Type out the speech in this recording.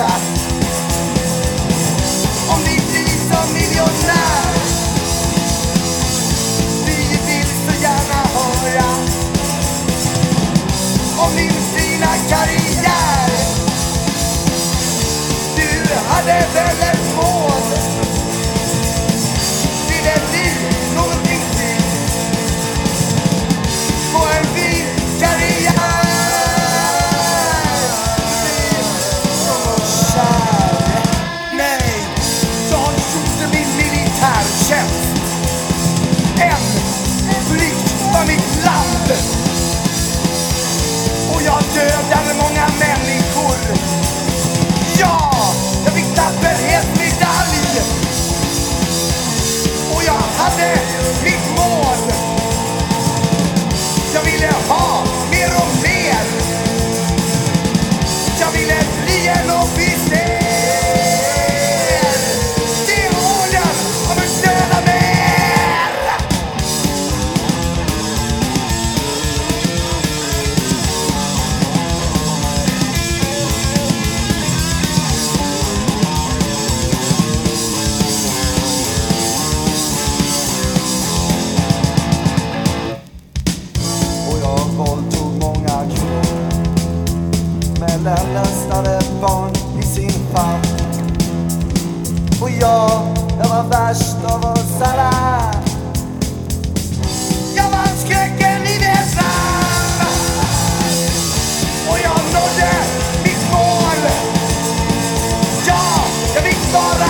visa Om vi blir som miljonär Vi vill så gärna höra. Om din fina karriär. Du hade väl dödar många människor. Ja, jag fick tapperhetsmedalj. Och jag hade mitt mål. Jag ville ha mer och mer. Jag ville bli en officer. föräldrar lösnade ett barn i sin famn. Och jag, jag var värst av oss alla. Jag var skräcken i Vietnam. Och jag nådde mitt mål. Ja, jag fick vara